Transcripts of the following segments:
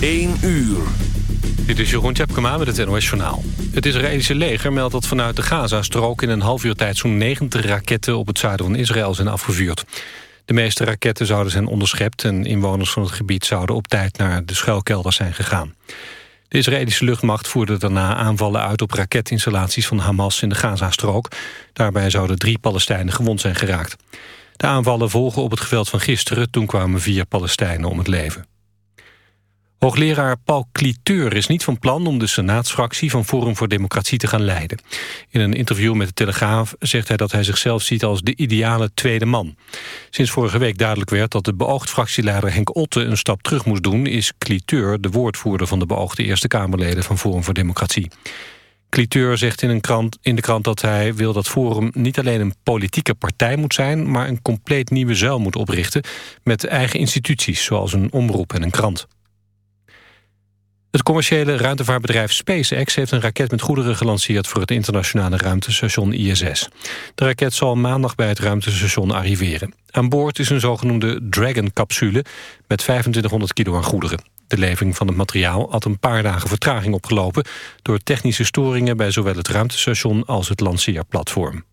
1 uur. Dit is Jeroen Tjepkema met het NOS Journaal. Het Israëlische leger meldt dat vanuit de Gaza-strook... in een half uur tijd zo'n 90 raketten op het zuiden van Israël zijn afgevuurd. De meeste raketten zouden zijn onderschept... en inwoners van het gebied zouden op tijd naar de schuilkelders zijn gegaan. De Israëlische luchtmacht voerde daarna aanvallen uit op raketinstallaties van Hamas in de Gaza-strook. Daarbij zouden drie Palestijnen gewond zijn geraakt. De aanvallen volgen op het geweld van gisteren. Toen kwamen vier Palestijnen om het leven. Hoogleraar Paul Cliteur is niet van plan om de senaatsfractie van Forum voor Democratie te gaan leiden. In een interview met de Telegraaf zegt hij dat hij zichzelf ziet als de ideale tweede man. Sinds vorige week duidelijk werd dat de beoogd fractieleider Henk Otte een stap terug moest doen, is Cliteur de woordvoerder van de beoogde Eerste Kamerleden van Forum voor Democratie. Cliteur zegt in, een krant, in de krant dat hij wil dat Forum niet alleen een politieke partij moet zijn, maar een compleet nieuwe zuil moet oprichten met eigen instituties, zoals een omroep en een krant. Het commerciële ruimtevaartbedrijf SpaceX heeft een raket met goederen gelanceerd voor het internationale ruimtestation ISS. De raket zal maandag bij het ruimtestation arriveren. Aan boord is een zogenoemde Dragon-capsule met 2500 kilo aan goederen. De levering van het materiaal had een paar dagen vertraging opgelopen... door technische storingen bij zowel het ruimtestation als het lanceerplatform.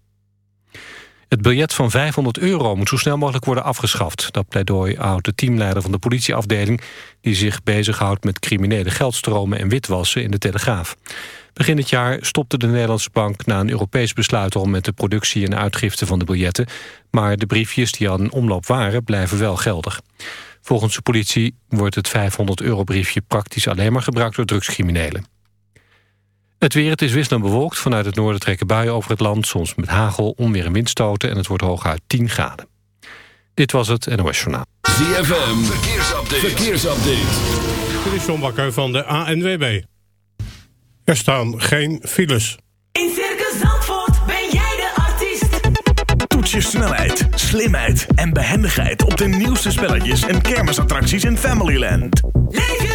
Het biljet van 500 euro moet zo snel mogelijk worden afgeschaft. Dat pleidooi houdt de teamleider van de politieafdeling... die zich bezighoudt met criminele geldstromen en witwassen in de Telegraaf. Begin dit jaar stopte de Nederlandse bank na een Europees besluit... om met de productie en uitgifte van de biljetten. Maar de briefjes die al in omloop waren blijven wel geldig. Volgens de politie wordt het 500 euro briefje praktisch alleen maar gebruikt door drugscriminelen. Het weer, het is wisselend bewolkt. Vanuit het noorden trekken buien over het land. Soms met hagel, onweer en windstoten. En het wordt hooguit 10 graden. Dit was het NOS Journaal. ZFM, verkeersupdate. verkeersupdate. Dit is John Bakker van de ANWB. Er staan geen files. In Circus Zandvoort ben jij de artiest. Toets je snelheid, slimheid en behendigheid... op de nieuwste spelletjes en kermisattracties in Familyland. Leef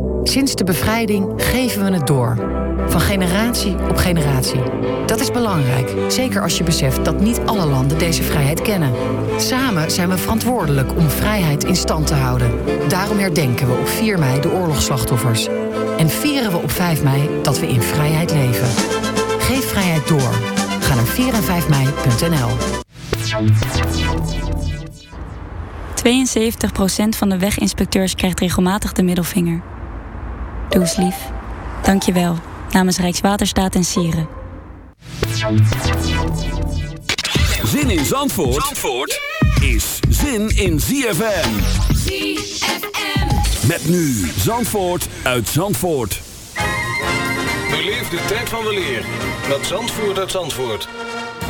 Sinds de bevrijding geven we het door. Van generatie op generatie. Dat is belangrijk, zeker als je beseft dat niet alle landen deze vrijheid kennen. Samen zijn we verantwoordelijk om vrijheid in stand te houden. Daarom herdenken we op 4 mei de oorlogsslachtoffers. En vieren we op 5 mei dat we in vrijheid leven. Geef vrijheid door. Ga naar 4 en 5 mei.nl. 72% van de weginspecteurs krijgt regelmatig de middelvinger. Doe eens lief. Dank je wel. Namens Rijkswaterstaat en Sieren. Zin in Zandvoort, Zandvoort is zin in ZFM. ZFM. Met nu Zandvoort uit Zandvoort. Beleef de tijd van de leer met Zandvoort uit Zandvoort.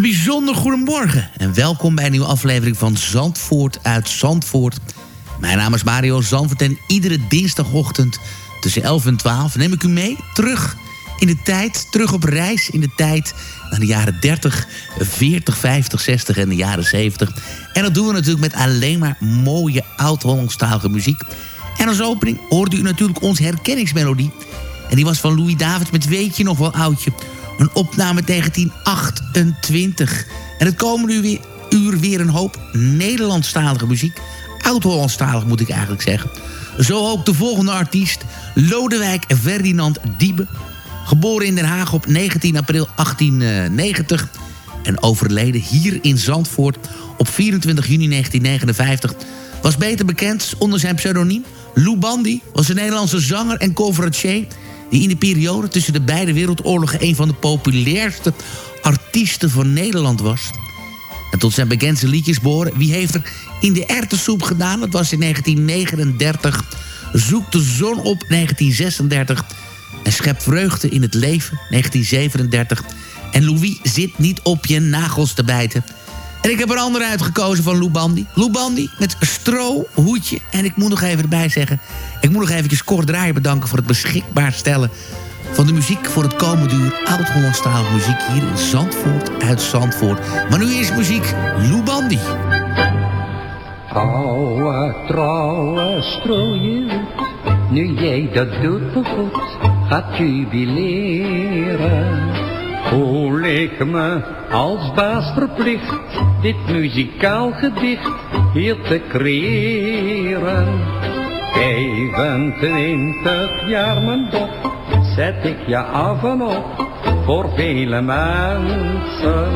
Een bijzonder goedemorgen en welkom bij een nieuwe aflevering van Zandvoort uit Zandvoort. Mijn naam is Mario Zandvoort en iedere dinsdagochtend tussen 11 en 12 neem ik u mee terug in de tijd, terug op reis in de tijd naar de jaren 30, 40, 50, 60 en de jaren 70. En dat doen we natuurlijk met alleen maar mooie oud-Hollandstalige muziek. En als opening hoorde u natuurlijk onze herkenningsmelodie. En die was van Louis Davids met Weet je nog wel oudje. Een opname 1928. En het komende uur weer, uur weer een hoop Nederlandstalige muziek. Oud-Hollandstalig moet ik eigenlijk zeggen. Zo ook de volgende artiest. Lodewijk Ferdinand Diebe. Geboren in Den Haag op 19 april 1890. En overleden hier in Zandvoort op 24 juni 1959. Was beter bekend onder zijn pseudoniem Lou Bandy was een Nederlandse zanger en conferencier... die in de periode tussen de beide wereldoorlogen... een van de populairste artiesten van Nederland was. En tot zijn bekendste liedjes behoren... Wie heeft er in de erwtensoep gedaan? Dat was in 1939. Zoek de zon op 1936. En schep vreugde in het leven 1937. En Louis zit niet op je nagels te bijten. En ik heb een andere uitgekozen van Lou Bandy. Lou met stro, hoedje. En ik moet nog even erbij zeggen... ik moet nog eventjes Cor Draaier bedanken... voor het beschikbaar stellen van de muziek voor het komende uur. Oud-Hollandstalige muziek hier in Zandvoort uit Zandvoort. Maar nu is muziek Lou Bandy. Oude, trouwe strooien, nu jij dat doet begoed, gaat jubileren. Voel ik me als baas verplicht, dit muzikaal gedicht hier te creëren. 25 jaar mijn dop, zet ik je af en op, voor vele mensen.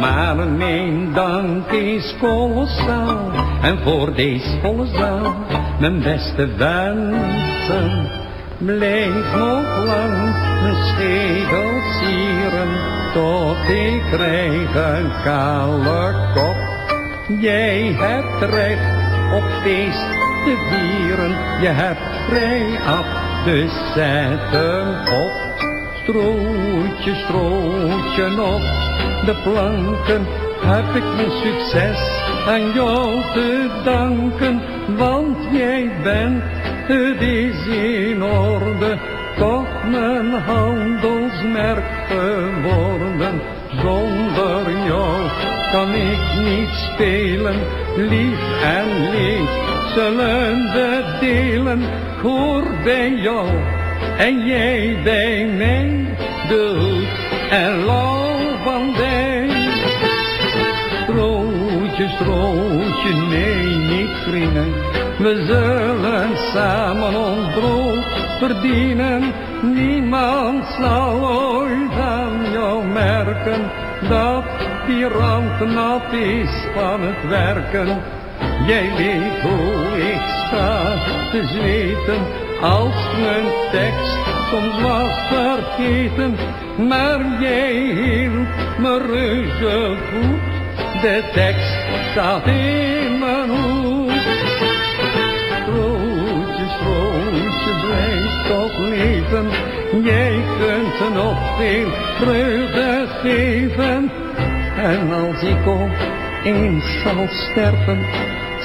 Maar mijn dank is kolossaal, en voor deze volle zaal, mijn beste wensen. Blijf nog lang mijn schedel sieren, tot ik krijg een kale kop. Jij hebt recht op feest te vieren, je hebt vrij af, dus zet op. Strootje, strootje op de planken, heb ik mijn succes aan jou te danken, want jij bent, is in orde, toch mijn handelsmerk geworden. Zonder jou kan ik niet spelen, lief en leed zullen we delen. Hoor bij jou en jij bij mij, de hoed en lauw van dij. Strootje, strootje, nee, niet vrienden. We zullen samen ons brood verdienen. Niemand zal ooit aan jou merken dat die rand nat is van het werken. Jij weet hoe ik sta te zweten als mijn tekst soms was vergeten. Maar jij hield me reuze goed, de tekst staat in blijf toch leven, jij kunt nog veel vreugde geven. En als ik ook eens zal sterven,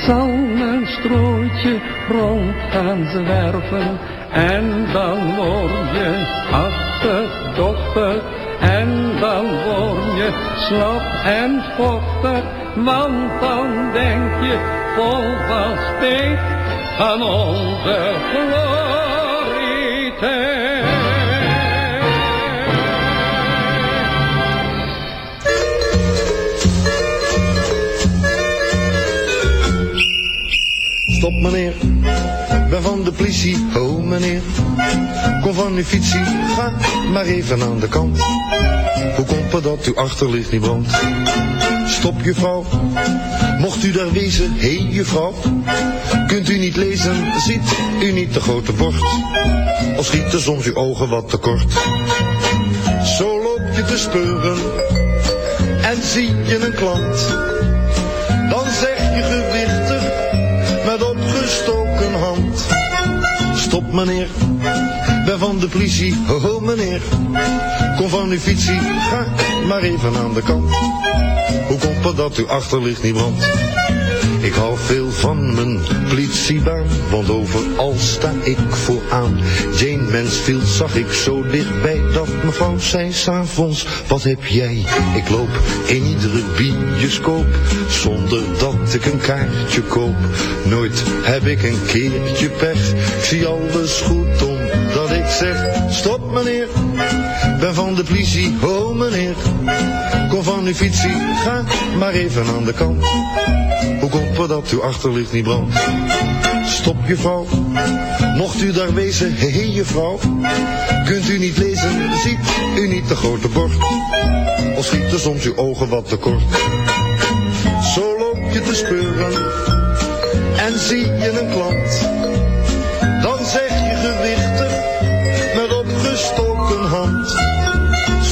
zal mijn strootje rond gaan zwerven. En dan word je achterdochtig, en dan word je slap en vochtig, want dan denk je vol van spijt aan onze. Stop meneer, ben van de politie, ho meneer. Kom van uw fietsie, ga maar even aan de kant. Hoe komt het dat uw achterlicht niet brandt? Stop juffrouw, mocht u daar wezen, hé hey, juffrouw. Kunt u niet lezen, ziet u niet de grote bord? Of schieten soms uw ogen wat te kort? Zo loop je te speuren en zie je een klant. Dan zeg je gewichtig met opgestoken hand. Stop meneer, ben van de politie, ho ho meneer. Kom van uw fietsie, ga maar even aan de kant. Hoe komt het dat uw achterlicht niet brandt? Ik hou veel van mijn politiebaan, want overal sta ik vooraan. Jane Mansfield zag ik zo dichtbij dat mevrouw zei s'avonds, wat heb jij? Ik loop in iedere bioscoop, zonder dat ik een kaartje koop. Nooit heb ik een keertje pech, ik zie alles goed omdat ik zeg, stop meneer, ben van de politie, ho meneer. Kom van uw fietsie, ga maar even aan de kant. Hoe komt het dat uw achterlicht niet brandt? Stop juffrouw, mocht u daar wezen, hé hey, juffrouw. Kunt u niet lezen, ziet u niet de grote bord? Of schieten soms uw ogen wat te kort? Zo loop je te speuren en zie je een klant.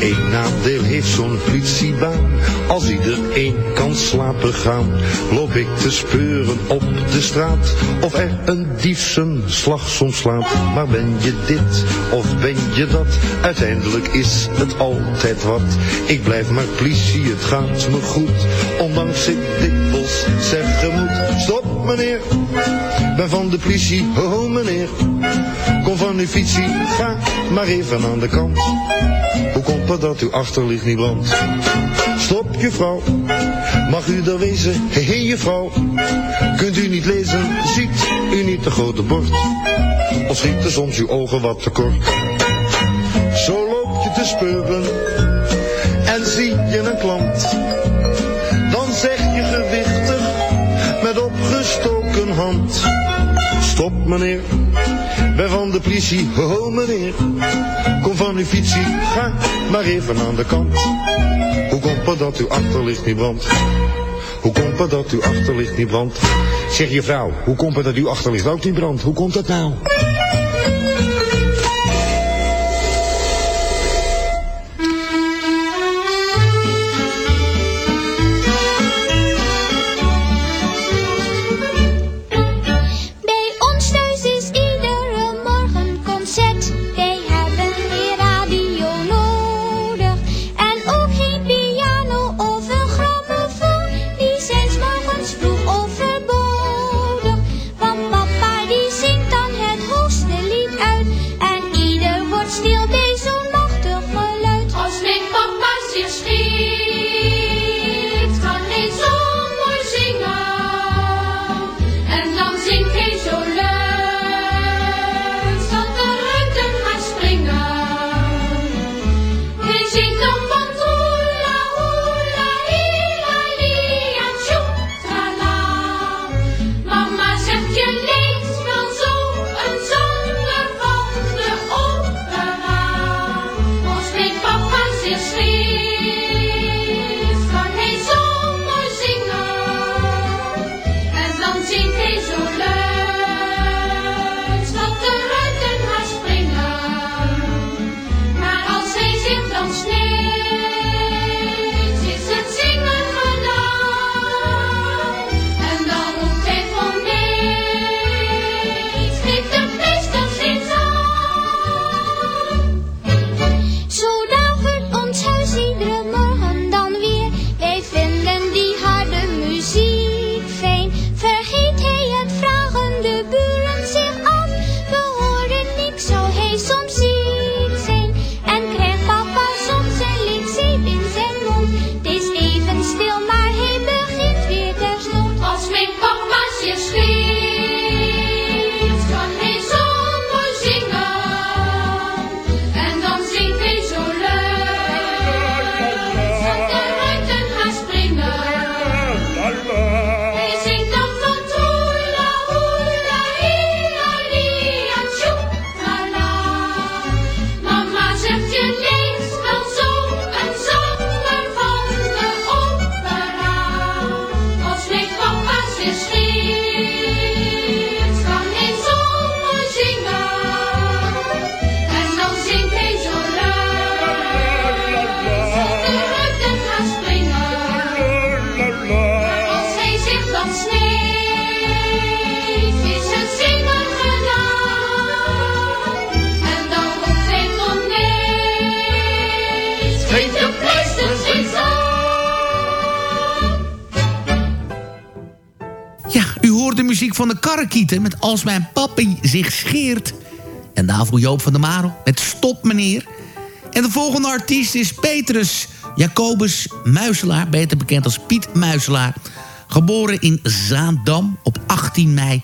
Eén nadeel heeft zo'n politiebaan. Als iedereen kan slapen gaan, loop ik te speuren op de straat. Of er een dief zijn slag soms slaat. Maar ben je dit of ben je dat? Uiteindelijk is het altijd wat. Ik blijf maar politie, het gaat me goed. Ondanks ik dikwijls zeggen moet. Stop meneer, ben van de politie, oh meneer. Kom van uw fietsie, ga maar even aan de kant. Hoe komt het dat uw achterlicht niet brandt? Stop juffrouw, mag u er wezen? Hé hey, juffrouw, kunt u niet lezen? Ziet u niet de grote bord? Of schieten soms uw ogen wat te kort? Zo loop je te speuren en zie je een klant. Dan zeg je gewichtig met opgestoken hand. Stop meneer, ben van de politie, ho meneer. Kom van uw fietsie, ga maar even aan de kant. Hoe komt het dat uw achterlicht niet brandt? Hoe komt het dat uw achterlicht niet brandt? Zeg je vrouw, hoe komt het dat uw achterlicht ook niet brandt? Hoe komt dat nou? Van de karrekieten met Als mijn papi zich scheert. En daarvoor Joop van der Marel met Stop meneer. En de volgende artiest is Petrus Jacobus Muiselaar, beter bekend als Piet Muiselaar. Geboren in Zaandam op 18 mei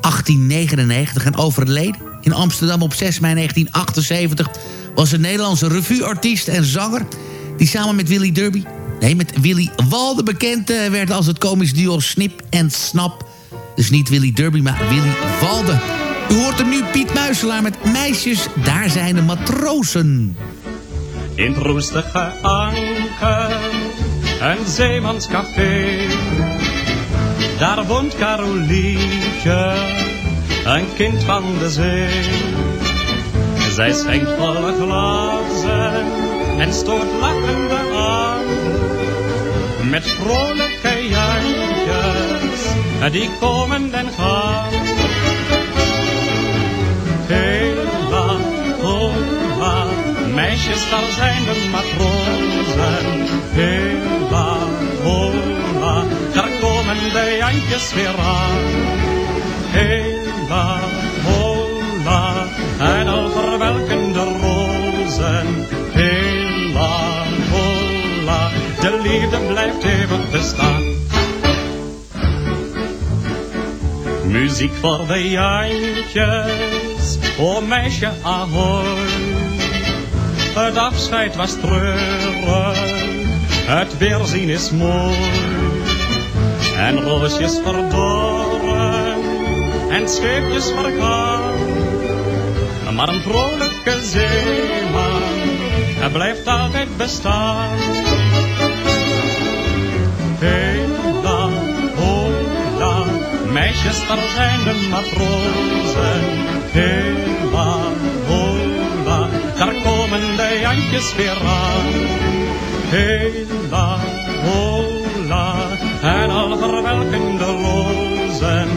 1899 en overleden in Amsterdam op 6 mei 1978... was een Nederlandse revueartiest en zanger... die samen met Willy Derby, nee, met Willy Walde bekend eh, werd... als het komisch duo Snip en Snap. Dus niet Willy Derby, maar Willy Walde. U hoort hem nu Piet Muiselaar met Meisjes, daar zijn de matrozen. In het roestige anker, een zeemanscafé. Daar woont Carolietje, een kind van de zee. Zij schenkt volle glazen en stoort lachende aan. Met vrolijke die komen en gaan. Hela, hola, meisjes, daar zijn de matrozen. Hela, hola, daar komen de jantjes weer aan. Hela, hola, en al verwelken de rozen. Hela, hola, de liefde blijft eeuwig bestaan. Muziek voor de jantjes, o meisje ahoy. Het afscheid was treurig, het weerzien is mooi. En roosjes verdorren, en scheepjes vergaan. Maar een vrolijke zeeman, hij blijft altijd bestaan. Meisjes, daar zijn de matrozen. Hela, hola, daar komen de jantjes weer aan. Hela, hola, en al verwelken de rozen.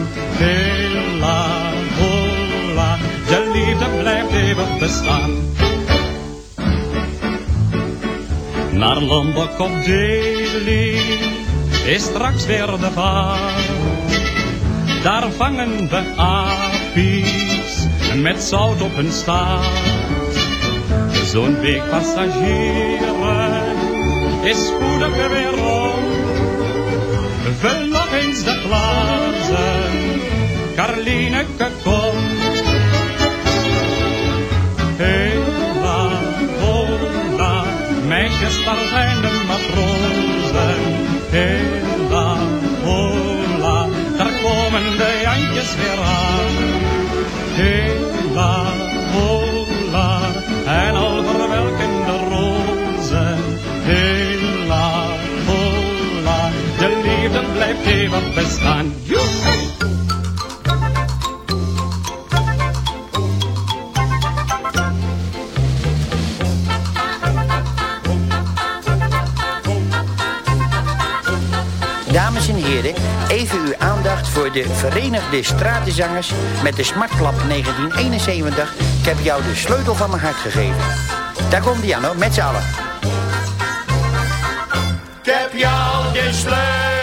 Hela, hola, de liefde blijft eeuwig bestaan. Naar Lombok op Delhi is straks weer de vaart. Daar vangen we apies met zout op hun staart. Zo'n week passagieren is spoedig weer rond. Vul nog eens de glazen, Karlineke komt. Hela, hola, meisjes, daar zijn de matrozen. Hela, Hela, hola, en al verwelken de rozen. Hela, hola, de liefde blijft eeuwig bestaan. Voor de Verenigde Stratenzangers met de Smartklap 1971. Ik heb jou de sleutel van mijn hart gegeven. Daar komt hoor, met z'n allen. Ik heb jou de sleutel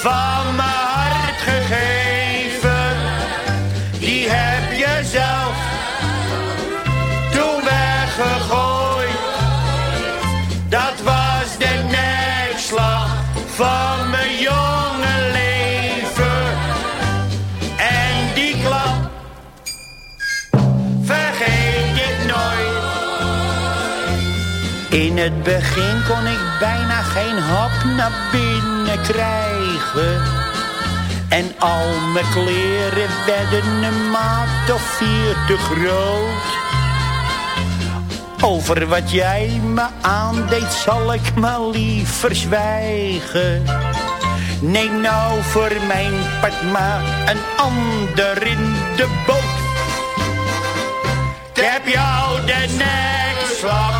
van mijn In het begin kon ik bijna geen hap naar binnen krijgen. En al mijn kleren werden een maat of vier te groot. Over wat jij me aandeed zal ik maar liever zwijgen. Neem nou voor mijn part maar een ander in de boot. Ik heb jou de nekslag met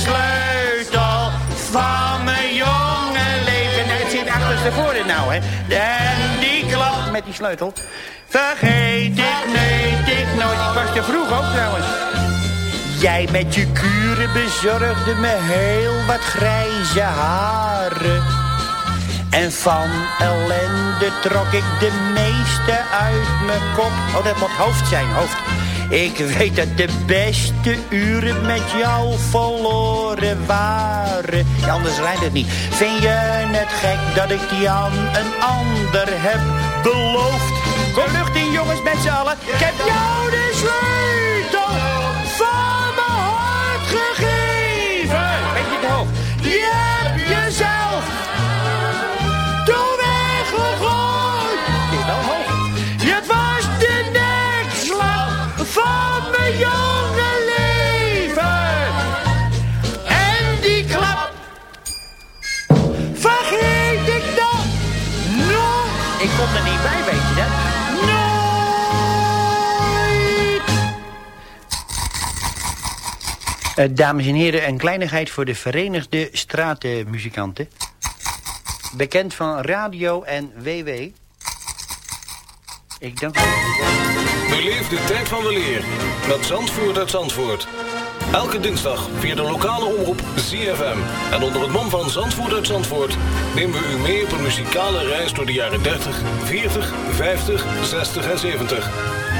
sleutel van mijn jonge leven. Het zit achterstevoren nou, hè. En die klap met die sleutel. Vergeet ik, nee, ik nooit. Ik was te vroeg ook trouwens. Jij met je kuren bezorgde me heel wat grijze haren. En van ellende trok ik de meeste uit mijn kop. Oh, dat moet hoofd zijn, hoofd. Ik weet dat de beste uren met jou verloren waren. Ja, anders rijdt het niet. Vind je het gek dat ik aan een ander heb beloofd? Kom lucht in, jongens, met z'n allen. Ik heb jou de sleutel Eh, dames en heren, een kleinigheid voor de Verenigde Stratenmuzikanten. Bekend van radio en WW. Ik dank u. Beleef de tijd van weleer met Zandvoort uit Zandvoort. Elke dinsdag via de lokale omroep ZFM. En onder het mom van Zandvoort uit Zandvoort... nemen we u mee op een muzikale reis door de jaren 30, 40, 50, 60 en 70.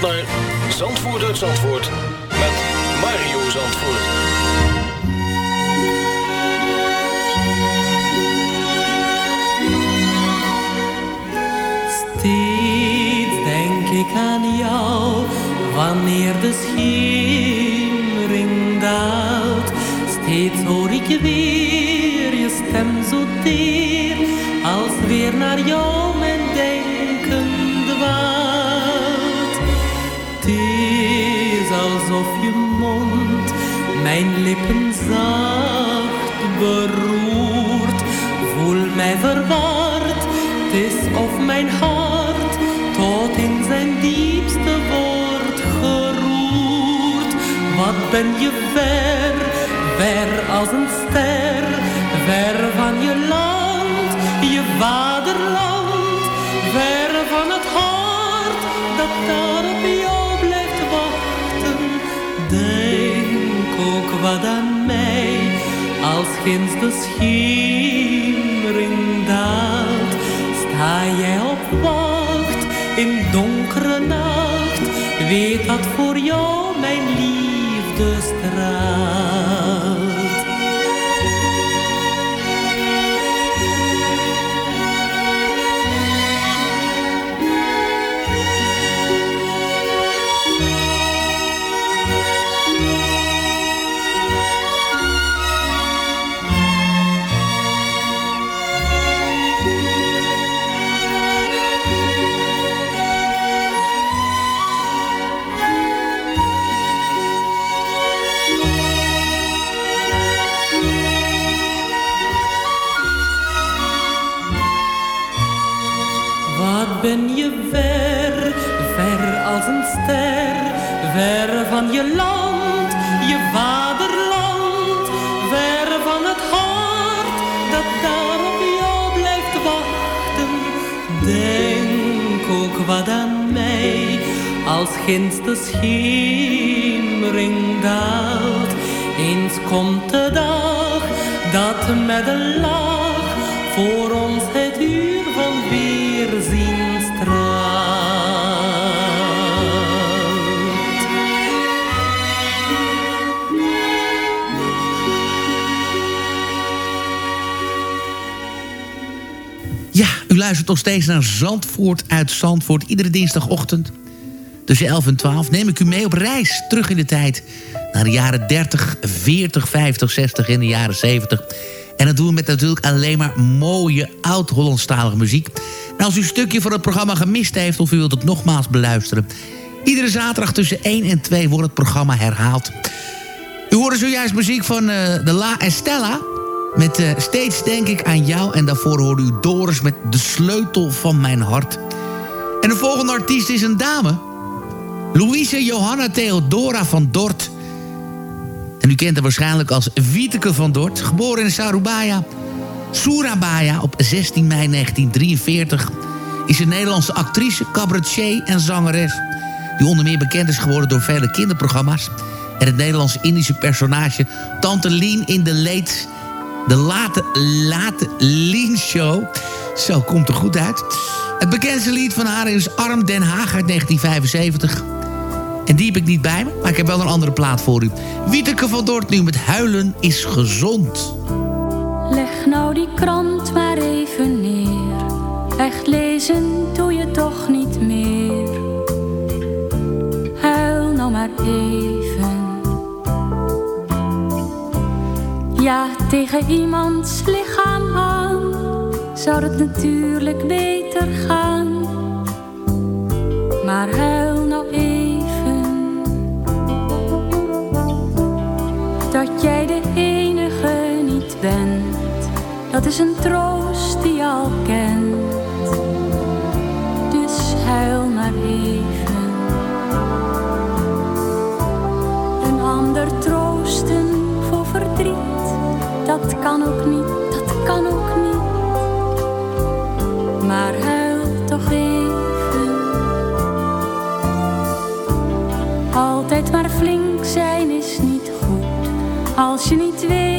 naar Zandvoort Zandvoort met Mario Zandvoort. Steeds denk ik aan jou, wanneer de schemering daalt. Steeds hoor ik weer je stem zo teer, als weer naar jou mijn denken mijn lippen zacht beroert. Voel mij verward, het is of mijn hart tot in zijn diepste wordt geroerd. Wat ben je ver, ver als een ster, ver van je land, je vaderland, ver van het hart dat daar op jou blijft ook wat aan mij, als ginds de schemering daalt, sta jij op wacht in donkere nacht, weet dat voor jou mijn liefde straalt. Van je land, je vaderland, ver van het hart dat daar op jou blijft wachten. Denk ook wat aan mij, als ginds de schemering daalt. Eens komt de dag dat met een lach luistert nog steeds naar Zandvoort uit Zandvoort. Iedere dinsdagochtend tussen 11 en 12 neem ik u mee op reis terug in de tijd. Naar de jaren 30, 40, 50, 60 en de jaren 70. En dat doen we met natuurlijk alleen maar mooie oud-Hollandstalige muziek. En als u een stukje van het programma gemist heeft of u wilt het nogmaals beluisteren... iedere zaterdag tussen 1 en 2 wordt het programma herhaald. U hoorde zojuist muziek van uh, de La Estella... Met uh, Steeds denk ik aan jou. En daarvoor hoorde u Doris met De Sleutel van Mijn Hart. En de volgende artiest is een dame. Louise Johanna Theodora van Dort. En u kent haar waarschijnlijk als Wieteke van Dort. Geboren in Sarubaya, Surabaya op 16 mei 1943... is een Nederlandse actrice, cabaretier en zangeres... die onder meer bekend is geworden door vele kinderprogramma's... en het Nederlands-Indische personage Tante Lien in de Leed de late, late Lean Show. Zo, komt er goed uit. Het bekendste lied van haar is Arm Den Haag uit 1975. En die heb ik niet bij me, maar ik heb wel een andere plaat voor u. Wieteke van Dort nu met Huilen is gezond. Leg nou die krant maar even neer. Echt lezen doe je toch niet meer. Huil nou maar even. Ja, tegen iemands lichaam aan zou het natuurlijk beter gaan. Maar huil nou even dat jij de enige niet bent. Dat is een troost die je al kent. Dus huil maar even. Als je niet weet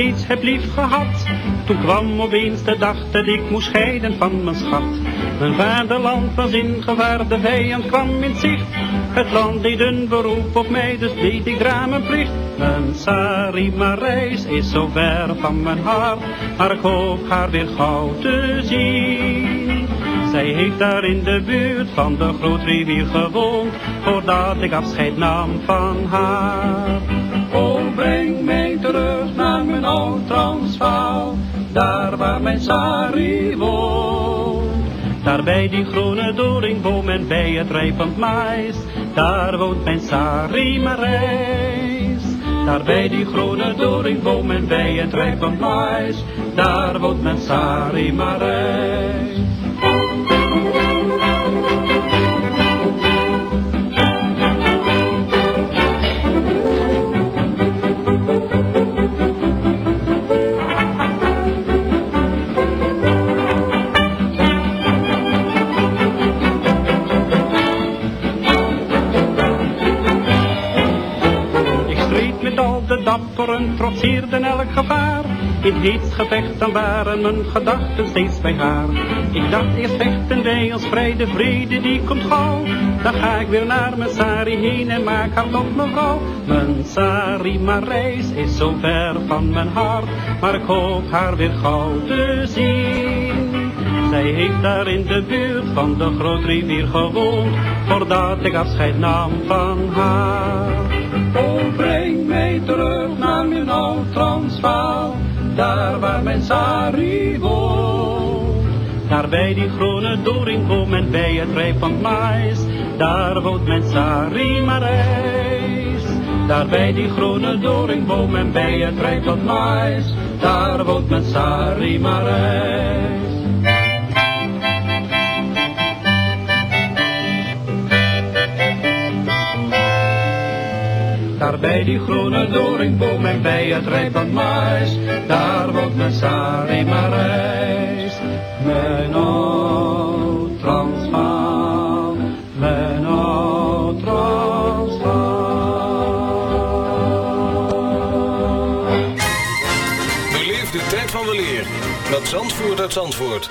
steeds heb lief gehad. Toen kwam opeens de dag dat ik moest scheiden van mijn schat. Mijn vaderland was in gevaar, de vijand kwam in zicht. Het land deed een beroep op mij, dus deed ik raam mijn Sari Marijs is zo ver van mijn hart, maar ik hoop haar weer gauw te zien. Zij heeft daar in de buurt van de grootrivier gewoond, voordat ik afscheid nam van haar. Oh, breng mij terug mijn Transvaal, daar waar mijn Sari woont. Daar bij die groene doringboom en bij het rijpend mais, daar woont mijn Sari Marijs. Daar bij die groene doringboom en bij het rijpend mais, daar woont mijn Sari Marijs. In heet gevecht dan waren mijn gedachten steeds bij haar. Ik dacht eerst vechten wij als vrij de vrede die komt gauw. Dan ga ik weer naar mijn Sari heen en maak haar tot mevrouw. Mijn Sari Marijs is zo ver van mijn hart, maar ik hoop haar weer gauw te zien. Zij heeft daar in de buurt van de grootrivier gewoond, voordat ik afscheid nam van haar. Oh, breng mij terug naar mijn oud Transvaal, daar waar mijn Sari woont. Daar bij die groene doringboom en bij het rijpend mais, daar woont mijn Sari Marijs. Daar bij die groene doringboom en bij het rijpend mais, daar woont mijn Sari Marijs. Daar bij die groene doringboom en bij het rijp mais, daar woont mijn Sari Marijs. Mijn oud Transvaal, mijn oud Beleef de tijd van weleer met Zandvoort uit Zandvoort.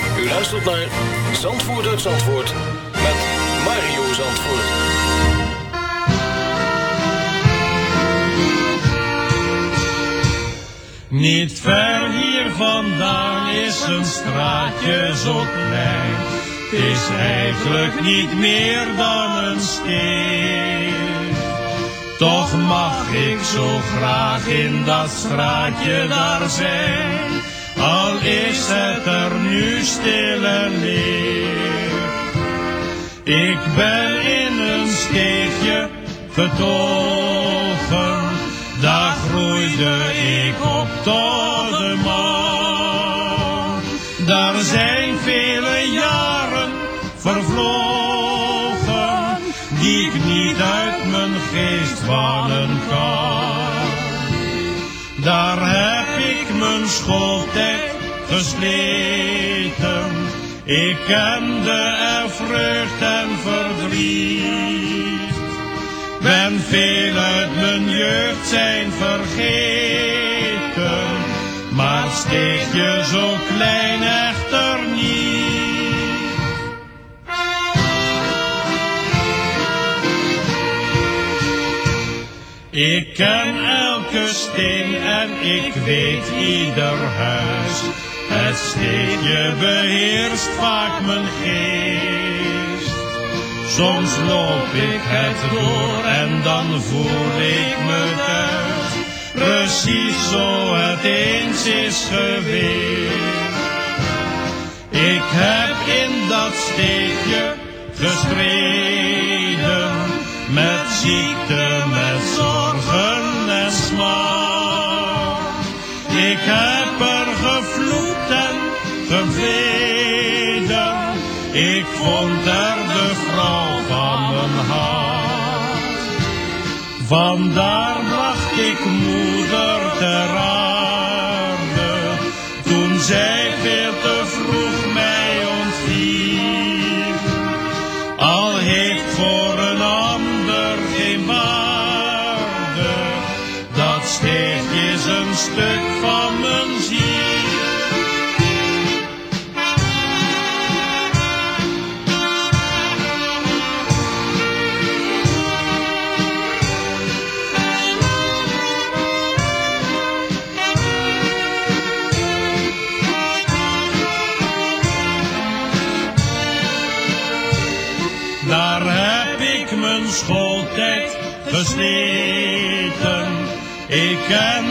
U luistert naar Zandvoort uit Zandvoort met Mario Zandvoort. Niet ver hier vandaan is een straatje zo klein. Het is eigenlijk niet meer dan een steen. Toch mag ik zo graag in dat straatje daar zijn. Al is het er nu stil en leeg. Ik ben in een steegje getogen. Daar groeide ik op tot de man. Daar zijn vele jaren vervlogen, die ik niet uit mijn geest bannen kan. Daar heb mijn schooltijd gesleten. Ik kende er vreugd en verdriet. Ben veel uit mijn jeugd zijn vergeten, maar steeg je zo klein echter Ik ken elke steen en ik weet ieder huis. Het steentje beheerst vaak mijn geest. Soms loop ik het door en dan voel ik me thuis. Precies zo het eens is geweest. Ik heb in dat steegje gestreden. Met ziekte, Ik heb er gevloekt en gebeden. Ik vond er de vrouw van mijn hart. Vandaar bracht ik moeder ter aarde. Toen zij veel te vroeg mij ontviel. Al stuk. Daar heb ik mijn schooltijd gesleten. Ik kende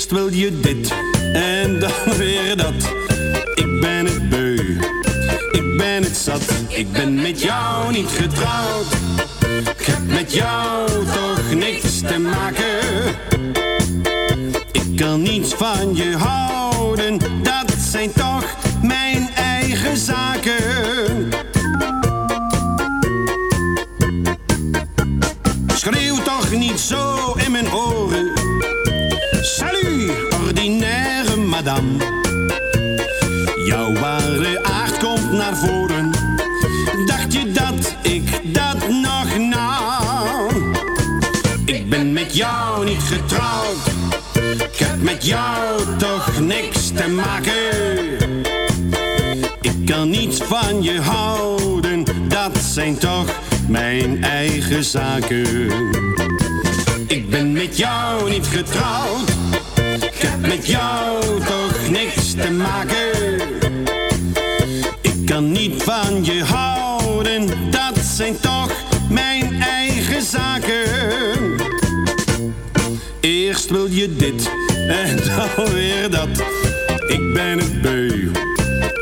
Eerst wil je dit en dan weer dat. Ik ben het beu, ik ben het zat. Ik ben met jou niet getrouwd. Ik heb met jou toch niks te maken. Ik kan niets van je houden, dat zijn toch Jouw ware aard komt naar voren. Dacht je dat ik dat nog nou? Ik ben met jou niet getrouwd. Ik heb met jou toch niks te maken. Ik kan niets van je houden. Dat zijn toch mijn eigen zaken. Ik ben met jou niet getrouwd. Met jou toch niks te maken. Ik kan niet van je houden. Dat zijn toch mijn eigen zaken. Eerst wil je dit en dan weer dat. Ik ben het beu,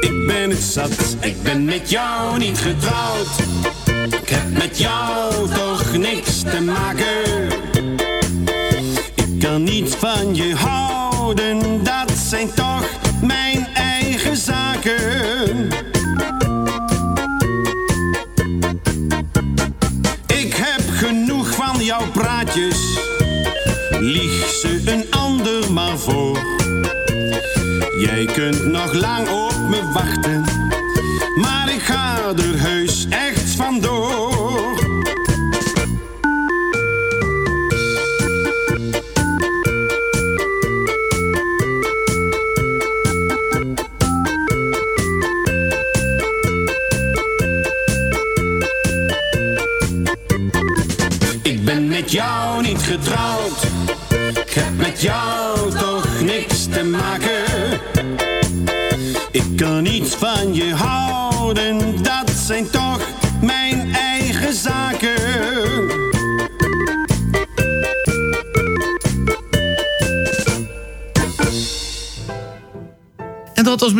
ik ben het zat. Ik ben met jou niet getrouwd. Ik heb met jou toch niks te maken. Ik kan niet van je houden, dat zijn toch mijn eigen zaken. Ik heb genoeg van jouw praatjes, lieg ze een ander maar voor. Jij kunt nog lang op me wachten, maar ik ga er heus echt vandoor.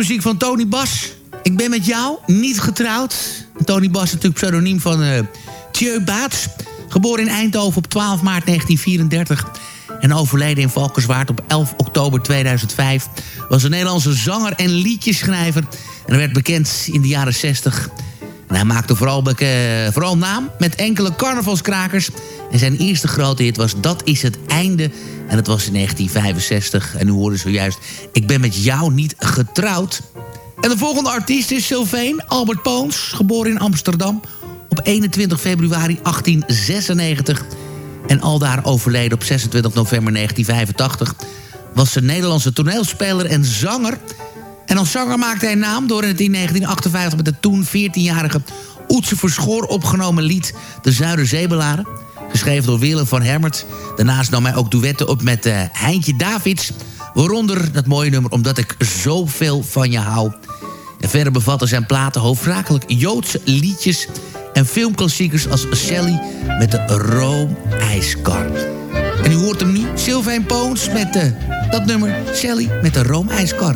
Muziek van Tony Bas. Ik ben met jou, niet getrouwd. Tony Bas is natuurlijk pseudoniem van eh Thieu Baats. Geboren in Eindhoven op 12 maart 1934 en overleden in Valkenswaard op 11 oktober 2005... was een Nederlandse zanger en liedjeschrijver. En werd bekend in de jaren 60. Hij maakte vooral, beke- vooral naam met enkele carnavalskrakers. En zijn eerste grote hit was Dat is het einde. En dat was in 1965. En u hoorde zojuist, ik ben met jou niet getrouwd. En de volgende artiest is Sylveen Albert Poons, geboren in Amsterdam op 21 februari 1896 en aldaar overleden op 26 november 1985... was ze Nederlandse toneelspeler en zanger. En als zanger maakte hij naam door in 1958 met de toen 14-jarige Oetse Verschoor opgenomen lied De Zuiderzeebelaren. Geschreven door Willem van Hermert. Daarnaast nam hij ook duetten op met eh, Heintje Davids. Waaronder dat mooie nummer Omdat ik zoveel van je hou. En verder bevatten zijn platen hoofdzakelijk Joodse liedjes en filmklassiekers als Sally met de roomijskar. En u hoort hem nu, Sylvain Poons met de, dat nummer Sally met de roomijskar.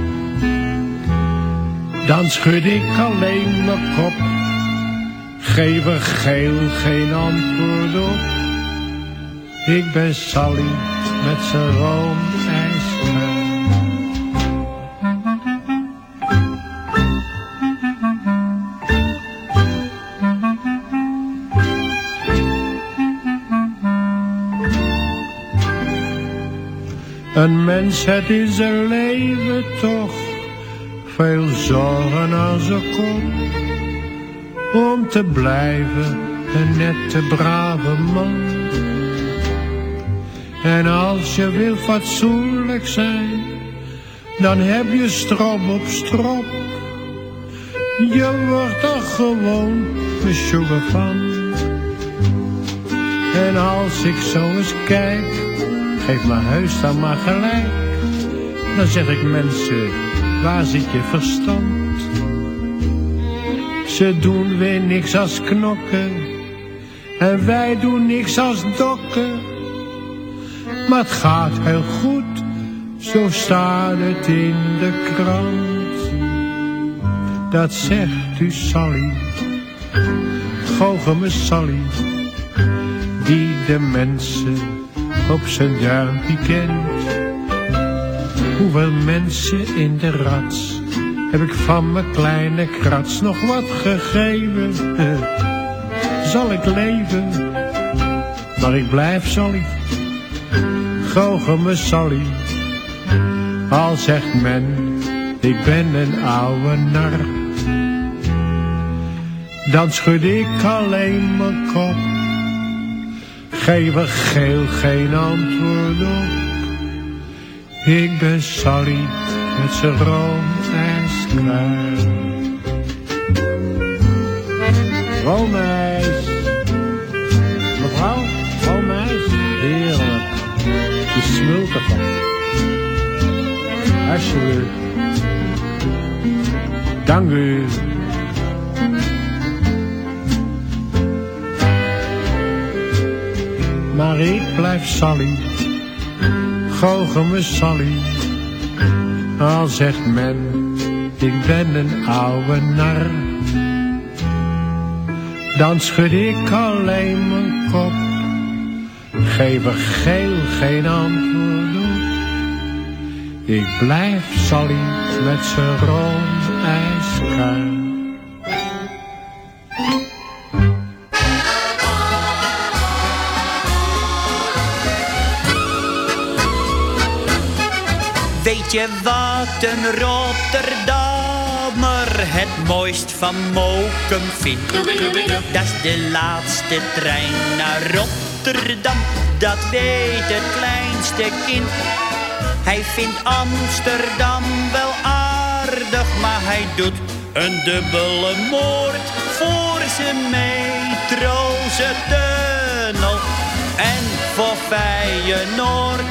Dan schud ik alleen mijn kop, geef er geel geen antwoord op. Ik ben Sally met zijn roomijzer. Een mens het in zijn leven toch veel zorgen aan zijn kop. Om te blijven een nette brave man. En als je wil fatsoenlijk zijn, dan heb je strop op strop. Je wordt er gewoon sugar van. En als ik zo eens kijk, geef mijn huis dan maar gelijk. Dan zeg ik mensen, waar zit je verstand? Ze doen weer niks als knokken. En wij doen niks als dokken. Maar het gaat heel goed, zo staat het in de krant. Dat zegt u Sally, me Sally, die de mensen op zijn duimpje kent. Hoeveel mensen in de rats heb ik van mijn kleine krats nog wat gegeven? Zal ik leven, maar ik blijf Sally, goochel me Sally. Al zegt men, ik ben een oude nar. Dan schud ik alleen mijn kop, geef er geel geen antwoord op. Ik ben Sally met zijn roomijskruid. Roomijs. Mevrouw, roomijs. Heerlijk. Je smult ervan. Alsjeblieft. Dank u. Maar ik blijf Sally goochel me Sally. Al zegt men, ik ben een oude nar. Dan schud ik alleen mijn kop. Geef er geel geen antwoord op. Ik blijf Sally met zijn rond ijskruid. Je wat een Rotterdammer het mooist van Mokum vindt? Dat is de laatste trein naar Rotterdam, dat weet het kleinste kind. Hij vindt Amsterdam wel aardig, maar hij doet een dubbele moord voor zijn metroze tunnel. En voor Feyenoord,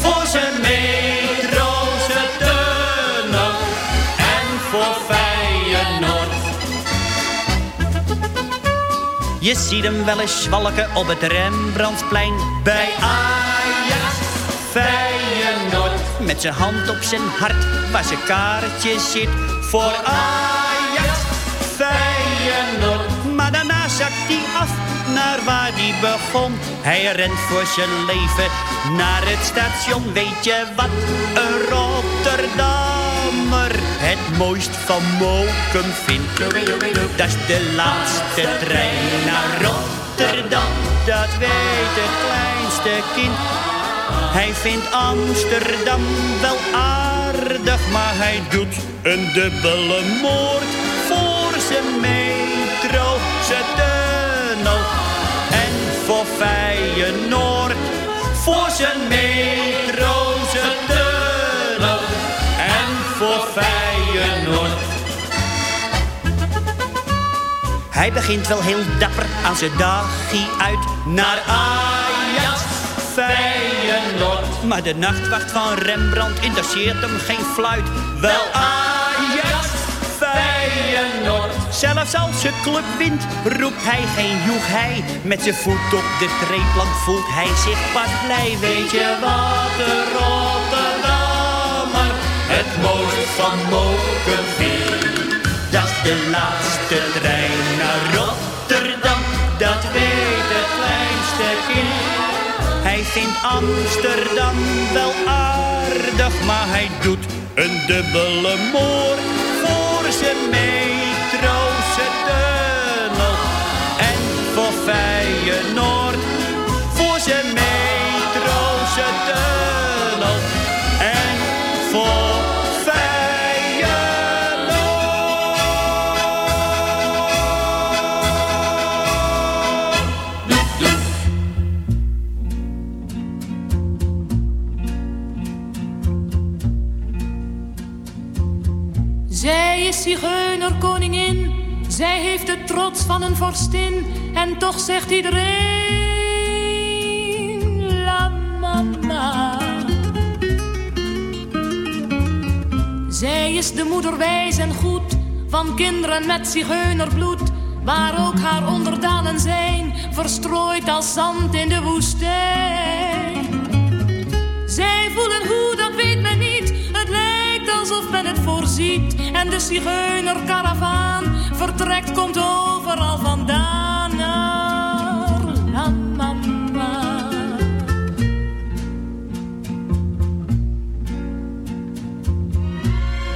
voor zijn metroze Je ziet hem wel eens zwalken op het Rembrandtsplein bij Ajax Feyenoord. Met zijn hand op zijn hart waar zijn kaartje zit voor Ajax Feyenoord. Maar daarna zakt hij af naar waar hij begon. Hij rent voor zijn leven naar het station. Weet je wat een Rotterdammer het mooist van Mokum vindt? Dat is de laatste trein naar Rotterdam. Dat weet het kleinste kind. Hij vindt Amsterdam wel aardig, maar hij doet een dubbele moord voor zijn metro, zijn tunnel en voor Feyenoord. Voor zijn metro, Hij begint wel heel dapper aan zijn dagje uit naar Ajax Feyenoord. Maar de nachtwacht van Rembrandt interesseert hem geen fluit. Wel Ajax Feyenoord. Zelfs als het club wint, roept hij geen joeg hij. Met zijn voet op de treeplank voelt hij zich pas blij. Weet je wat de Rotterdammer het mooist van Mokum vindt? Dat de laatste vindt Amsterdam wel aardig, maar hij doet een dubbele moord voor zijn metroze tunnel. En voor Feyenoord, zij heeft de trots van een vorstin. En toch zegt iedereen, la mama. Zij is de moeder wijs en goed, van kinderen met zigeunerbloed. Waar ook haar onderdanen zijn, verstrooid als zand in de woestijn. Zij voelen hoe, dat weet men niet. Het lijkt alsof men het voorziet. En de zigeunerkaravaan vertrekt, komt overal vandaan naar.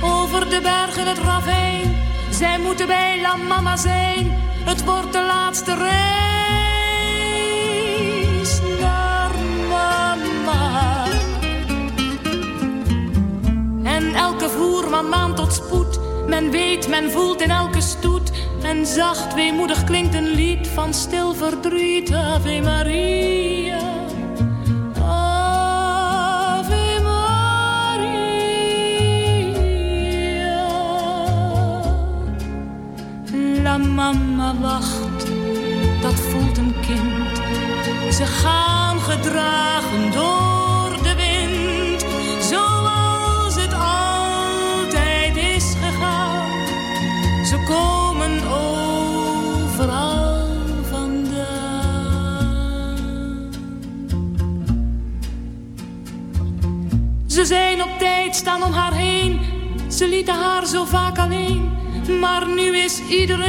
Over de bergen het ravijn, zij moeten bij La Mama zijn. Het wordt de laatste reis naar mama. En elke voerman maand tot spoed. Men weet, men voelt in elke stoet. En zacht, weemoedig klinkt een lied van stil verdriet. Ave Maria. Ave Maria. La mama wacht, dat voelt een kind. Ze gaan gedragen door tijd, staan om haar heen. Ze lieten haar zo vaak alleen, maar nu is iedereen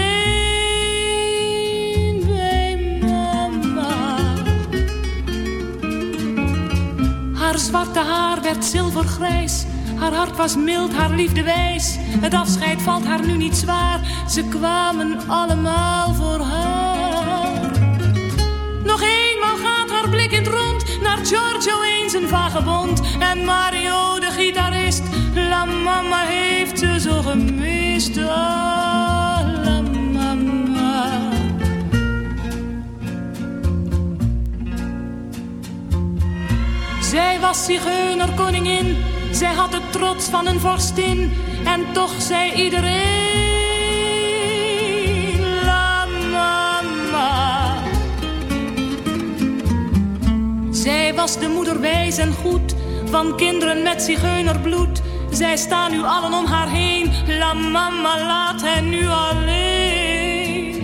bij mama. Haar zwarte haar werd zilvergrijs. Haar hart was mild, haar liefde wijs. Het afscheid valt haar nu niet zwaar. Ze kwamen allemaal voor haar. Nog eenmaal gaat haar blik in rond. Naar Giorgio eens een vagebond. En Mario de La mama heeft ze zo gemist. Ah, la mama. Zij was zigeunerkoningin, zij had de trots van een vorstin. En toch zei iedereen, la mama. Zij was de moeder wijs en goed, van kinderen met zigeunerbloed. Zij staan nu allen om haar heen, la mama laat hen nu alleen.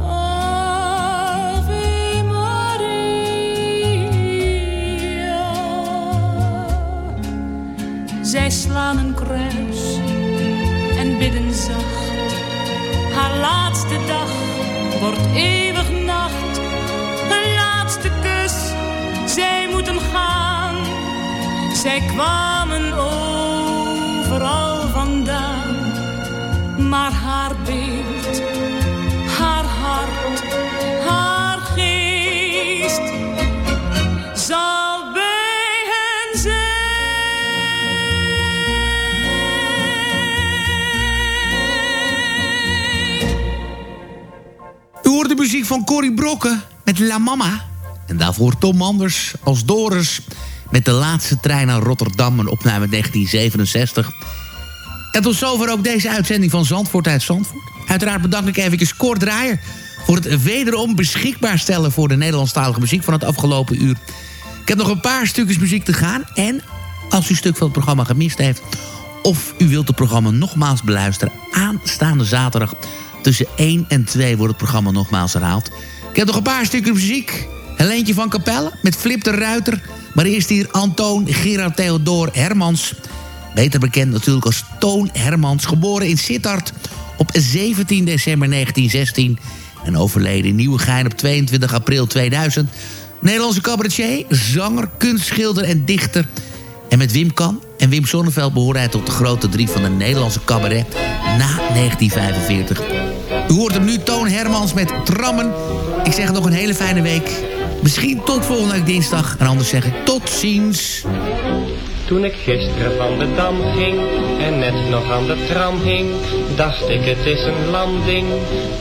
Ave Maria. Zij slaan een kruis en bidden zacht. Haar laatste dag wordt eeuwig Zij kwamen overal vandaan. Maar haar beeld, haar hart, haar geest zal bij hen U hoort de muziek van Corrie Brokken met La Mama. En daarvoor Tom Manders als Doris met de laatste trein naar Rotterdam, een opname uit 1967. En tot zover ook deze uitzending van Zandvoort uit Zandvoort. Uiteraard bedank ik even Kort Draaier... voor het wederom beschikbaar stellen voor de Nederlandstalige muziek van het afgelopen uur. Ik heb nog een paar stukjes muziek te gaan. En als u een stuk van het programma gemist heeft... of u wilt het programma nogmaals beluisteren... aanstaande zaterdag tussen 1 en 2 wordt het programma nogmaals herhaald. Ik heb nog een paar stukjes muziek. Helentje van Capelle met Flip de Ruiter... Maar eerst hier Antoon Gerard Theodor Hermans. Beter bekend natuurlijk als Toon Hermans. Geboren in Sittard op 17 december 1916. En overleden in Nieuwegein op 22 april 2000. Nederlandse cabaretier, zanger, kunstschilder en dichter. En met Wim Kan en Wim Sonneveld behoorde hij tot de grote drie van de Nederlandse cabaret na 1945. U hoort hem nu Toon Hermans met Trammen. Ik zeg nog een hele fijne week. Misschien tot volgende week dinsdag. En anders zeg ik tot ziens. Toen ik gisteren van de dam ging en net nog aan de tram hing, dacht ik het is een landing.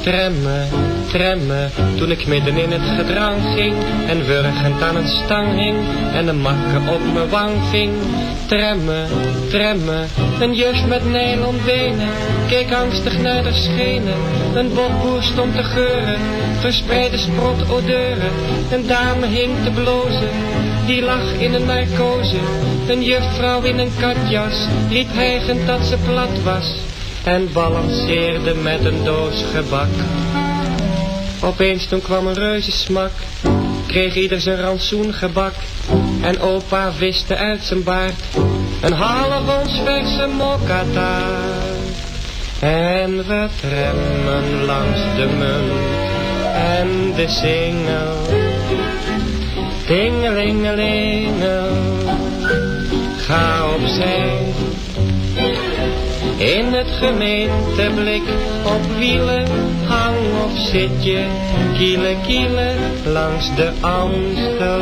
Tremmen, tremmen, toen ik midden in het gedrang ging en wurgend aan een stang hing en een makker op mijn wang ving. Tremmen, tremmen, een juf met nylon benen, keek angstig naar de schenen. Een bokboer stond te geuren, verspreide sprot odeuren. Een dame hing te blozen, die lag in een narcose. Een juffrouw in een katjas, riep hijgend dat ze plat was. En balanceerde met een doos gebak. Opeens toen kwam een reuzensmak, kreeg ieder zijn rantsoen gebak. En opa viste uit zijn baard, een half ons verse mokkataart. En we tremmen langs de munt en de singel. Tingelingelingel, ga opzij. In het gemeenteblik op wielen, hang of zit je, kielen kielen langs de Amstel.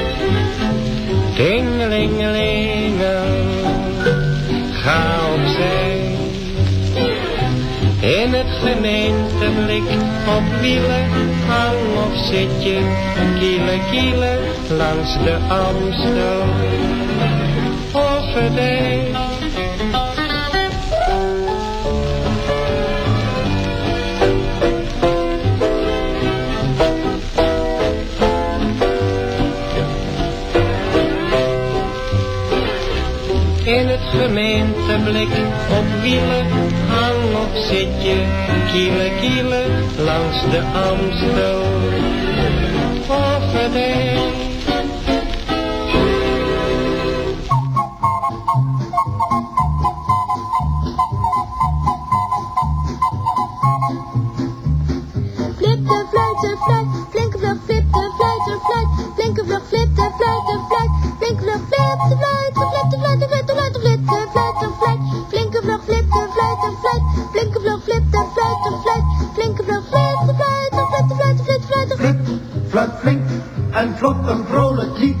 Dingelingelingel, ga opzij. In het gemeenteblik op wielen, hang of zit je, kielen kielen langs de Amstel. Of gemeenteblik op wielen, hang of zit je, kielen kielen langs de Amstel. Vlug, flip de fluit, de fluit, flinke vlug, flip de fluit, de fluit, de fluit, de flip. Fluit flink en vlot een vrolijk lied.